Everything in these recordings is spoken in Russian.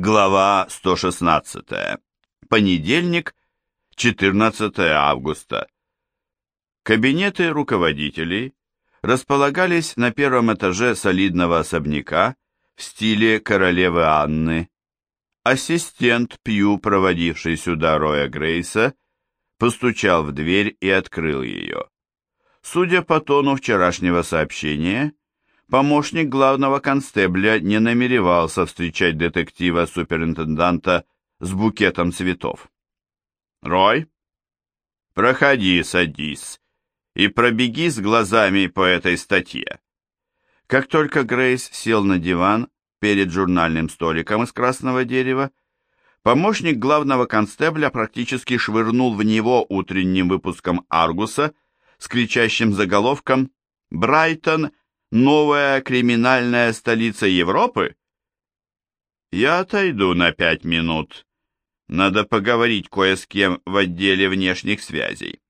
Глава 116. Понедельник, 14 августа. Кабинеты руководителей располагались на первом этаже солидного особняка в стиле королевы Анны. Ассистент Пью, проводивший сюда Роя Грейса, постучал в дверь и открыл ее. Судя по тону вчерашнего сообщения, помощник главного констебля не намеревался встречать детектива-суперинтенданта с букетом цветов. «Рой, проходи, садись и пробеги с глазами по этой статье». Как только Грейс сел на диван перед журнальным столиком из красного дерева, помощник главного констебля практически швырнул в него утренним выпуском «Аргуса» с кричащим заголовком «Брайтон новая криминальная столица Европы? Я отойду на пять минут. Надо поговорить кое с кем в отделе внешних связей.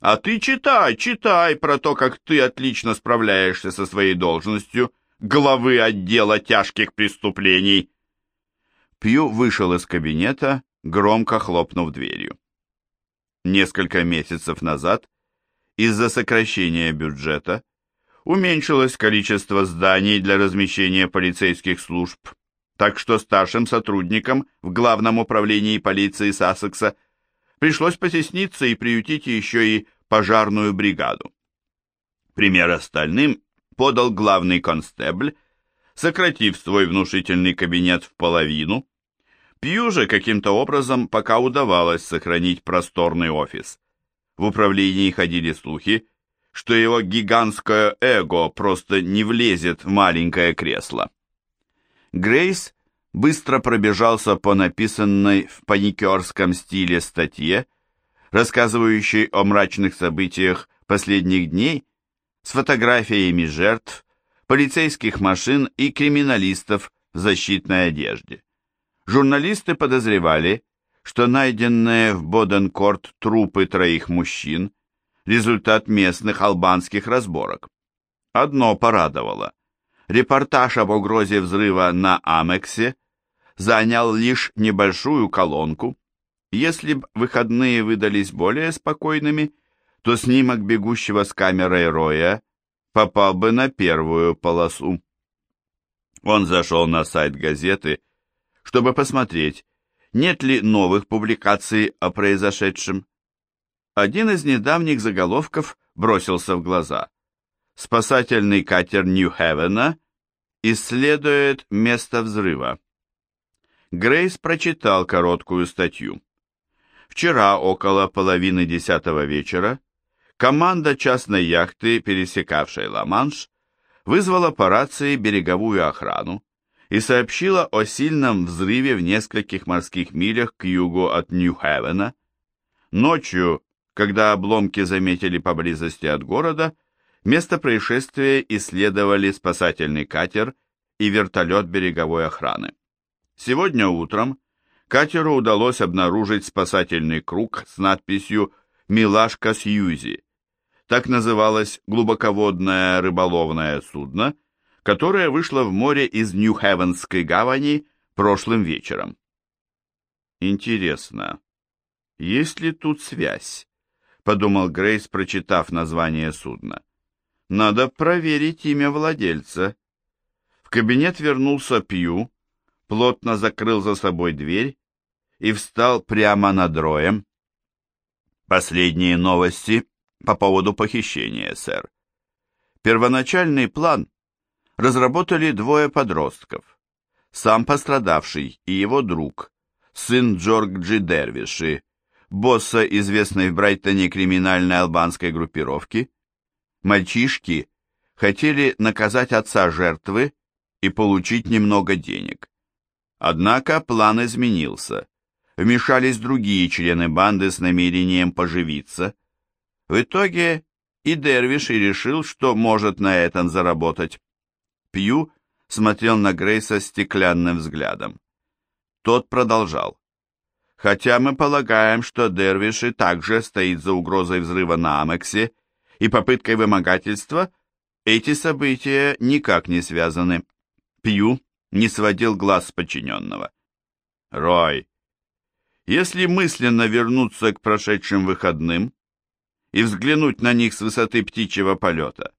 А ты читай, читай про то, как ты отлично справляешься со своей должностью главы отдела тяжких преступлений. Пью вышел из кабинета, громко хлопнув дверью. Несколько месяцев назад, из-за сокращения бюджета, уменьшилось количество зданий для размещения полицейских служб, так что старшим сотрудникам в Главном управлении полиции Сассекса пришлось потесниться и приютить еще и пожарную бригаду. Пример остальным подал главный констебль, сократив свой внушительный кабинет в половину. Пью же каким-то образом пока удавалось сохранить просторный офис. В управлении ходили слухи, что его гигантское эго просто не влезет в маленькое кресло. Грейс быстро пробежался по написанной в паникерском стиле статье, рассказывающей о мрачных событиях последних дней с фотографиями жертв, полицейских машин и криминалистов в защитной одежде. Журналисты подозревали, что найденные в Боденкорт трупы троих мужчин результат местных албанских разборок. Одно порадовало. Репортаж об угрозе взрыва на Амексе занял лишь небольшую колонку. Если б выходные выдались более спокойными, то снимок бегущего с камерой Роя попал бы на первую полосу. Он зашел на сайт газеты, чтобы посмотреть, нет ли новых публикаций о произошедшем. Один из недавних заголовков бросился в глаза. Спасательный катер Нью-Хевена исследует место взрыва. Грейс прочитал короткую статью. Вчера около половины десятого вечера команда частной яхты, пересекавшей Ла-Манш, вызвала по рации береговую охрану и сообщила о сильном взрыве в нескольких морских милях к югу от Нью-Хевена. Ночью когда обломки заметили поблизости от города, место происшествия исследовали спасательный катер и вертолет береговой охраны. Сегодня утром катеру удалось обнаружить спасательный круг с надписью «Милашка Сьюзи». Так называлось глубоководное рыболовное судно, которое вышло в море из Нью-Хевенской гавани прошлым вечером. Интересно, есть ли тут связь? Подумал Грейс, прочитав название судна. Надо проверить имя владельца. В кабинет вернулся Пью, плотно закрыл за собой дверь и встал прямо над роем. Последние новости по поводу похищения, сэр. Первоначальный план разработали двое подростков. Сам пострадавший и его друг, сын Джорджи Дервиши, босса известной в Брайтоне криминальной албанской группировки, мальчишки хотели наказать отца жертвы и получить немного денег. Однако план изменился. Вмешались другие члены банды с намерением поживиться. В итоге и Дервиш и решил, что может на этом заработать. Пью смотрел на Грейса стеклянным взглядом. Тот продолжал. Хотя мы полагаем, что Дервиши также стоит за угрозой взрыва на Амексе и попыткой вымогательства, эти события никак не связаны. Пью не сводил глаз с подчиненного. Рой, если мысленно вернуться к прошедшим выходным и взглянуть на них с высоты птичьего полета,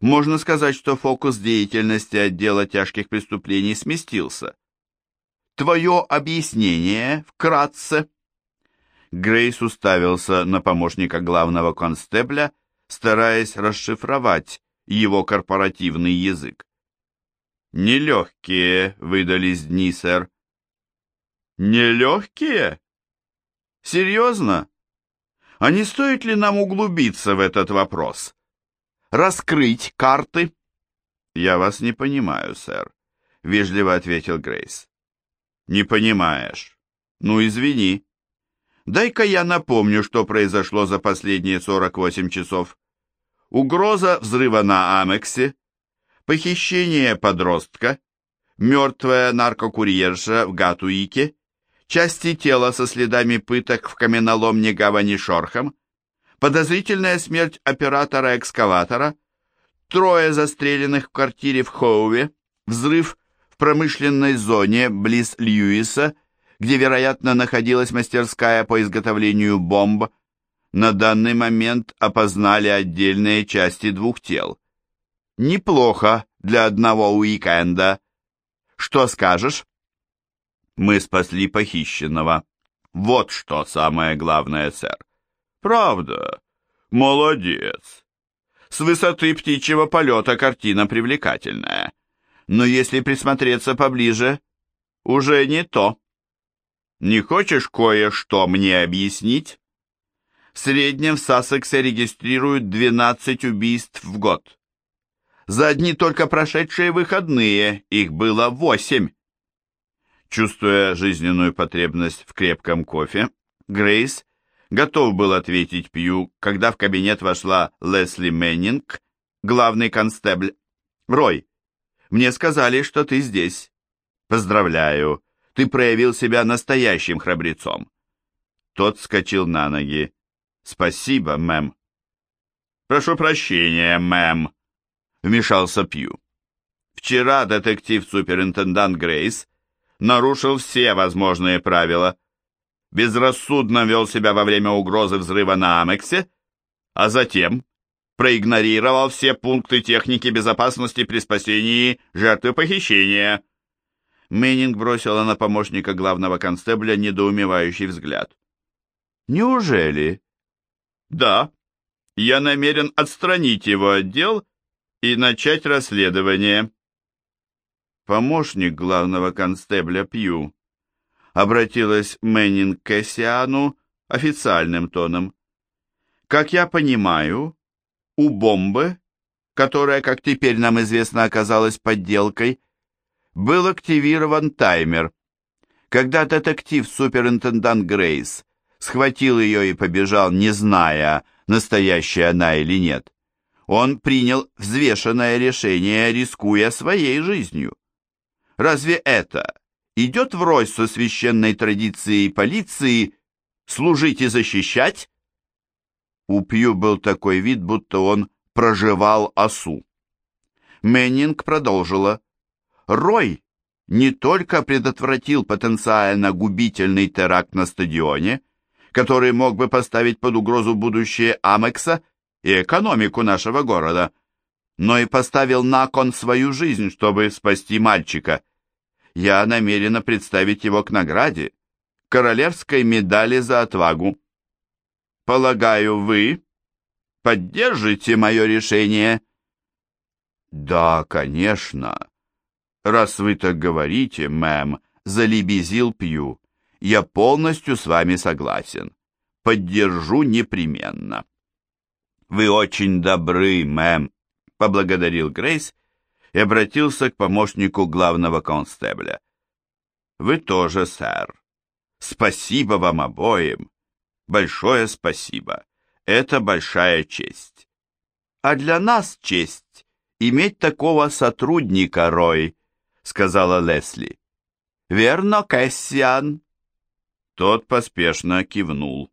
можно сказать, что фокус деятельности отдела тяжких преступлений сместился. Твое объяснение вкратце. Грейс уставился на помощника главного констебля, стараясь расшифровать его корпоративный язык. «Нелегкие выдались дни, сэр». «Нелегкие? Серьезно? А не стоит ли нам углубиться в этот вопрос? Раскрыть карты?» «Я вас не понимаю, сэр», — вежливо ответил Грейс. «Не понимаешь? Ну, извини. Дай-ка я напомню, что произошло за последние 48 часов. Угроза взрыва на Амексе, похищение подростка, мертвая наркокурьерша в Гатуике, части тела со следами пыток в каменоломне гавани Шорхам, подозрительная смерть оператора-экскаватора, трое застреленных в квартире в Хоуве, взрыв промышленной зоне близ Льюиса – где, вероятно, находилась мастерская по изготовлению бомб, на данный момент опознали отдельные части двух тел. Неплохо для одного уикенда. Что скажешь? Мы спасли похищенного. Вот что самое главное, сэр. Правда? Молодец. С высоты птичьего полета картина привлекательная. Но если присмотреться поближе, уже не то. Не хочешь кое-что мне объяснить? В среднем в Сассексе регистрируют 12 убийств в год. За одни только прошедшие выходные их было 8. Чувствуя жизненную потребность в крепком кофе, Грейс готов был ответить Пью, когда в кабинет вошла Лесли Мэннинг, главный констебль. «Рой, мне сказали, что ты здесь. Поздравляю. Ты проявил себя настоящим храбрецом. Тот вскочил на ноги. Спасибо, мэм. Прошу прощения, мэм, вмешался Пью. Вчера детектив-суперинтендант Грейс нарушил все возможные правила. Безрассудно вел себя во время угрозы взрыва на Амексе, а затем проигнорировал все пункты техники безопасности при спасении жертвы похищения. Мэннинг бросила на помощника главного констебля недоумевающий взгляд. «Неужели?» «Да. Я намерен отстранить его от дел и начать расследование». Помощник главного констебля Пью обратилась Мэннинг к Кэссиану официальным тоном. «Как я понимаю, у бомбы, которая, как теперь нам известно, оказалась подделкой, был активирован таймер. Когда детектив-суперинтендант Грейс схватил ее и побежал, не зная, настоящая она или нет, он принял взвешенное решение, рискуя своей жизнью. Разве это идет врозь со священной традицией полиции служить и защищать? У Пью был такой вид, будто он проживал осу. Мэннинг продолжила. Рой не только предотвратил потенциально губительный теракт на стадионе, который мог бы поставить под угрозу будущее Амекса и экономику нашего города, но и поставил на кон свою жизнь, чтобы спасти мальчика. Я намерена представить его к награде, королевской медали за отвагу. Полагаю, вы поддержите мое решение? Да, конечно, «Раз вы так говорите, мэм», — залебезил Пью, — «я полностью с вами согласен. Поддержу непременно». «Вы очень добры, мэм», — поблагодарил Грейс и обратился к помощнику главного констебля. «Вы тоже, сэр. Спасибо вам обоим. Большое спасибо. Это большая честь. А для нас честь иметь такого сотрудника, Рой, сказала Лесли. «Верно, Кэссиан?» Тот поспешно кивнул.